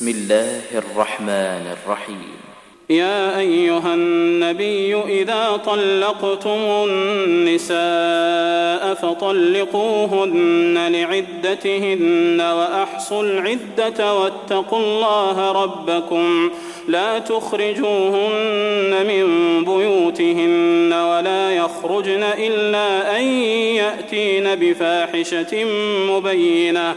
بسم الله الرحمن الرحيم. يا أيها النبي إذا طلقتم النساء فطلقوهن لعدتهن وأحصوا العدة واتقوا الله ربكم. لا تخرجوهن من بيوتهن ولا يخرجن إلا أن يأتين بفاحشة مبينة.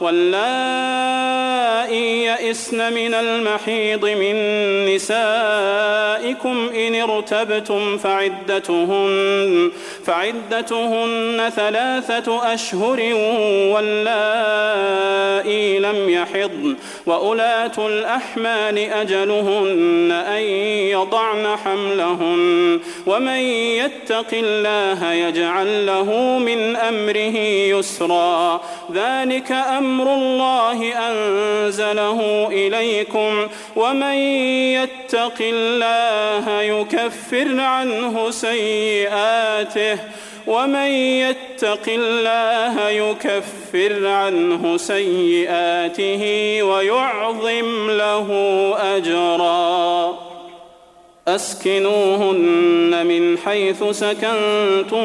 واللائي يئسن من المحيض من نسائكم إن ارتبتم فعدتهن فعدتهن ثلاثة أشهر واللائي لم يحضن وأولاة الأحمال أجلهن أن يضعن حملهن ومن يتق الله يجعل له من أمره يسرا. ذلك أمر الله أنزله إليكم ومن يتق الله يكفر عنه سيئاته ومن يتق الله يكفر عنه سيئاته ويعظم له أجرا أسكنوهن من حيث سكنتم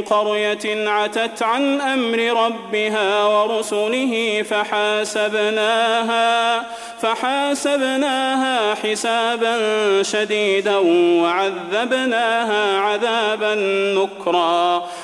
قرية عتت عن أمر ربها ورسله فحاسبناها فحاسبناها حسابا شديدا وعذبناها عذابا نكرا.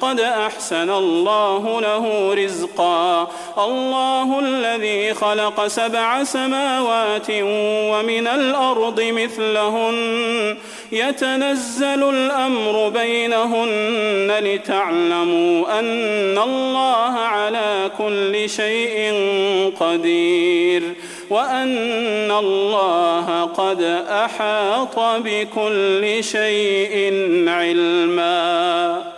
قد أحسن الله له رزقا. الله الذي خلق سبع سماوات ومن الأرض مثلهن. يتنزل الأمر بينهن لتعلموا أن الله على كل شيء قدير. وأن الله قد أحاط بكل شيء علما.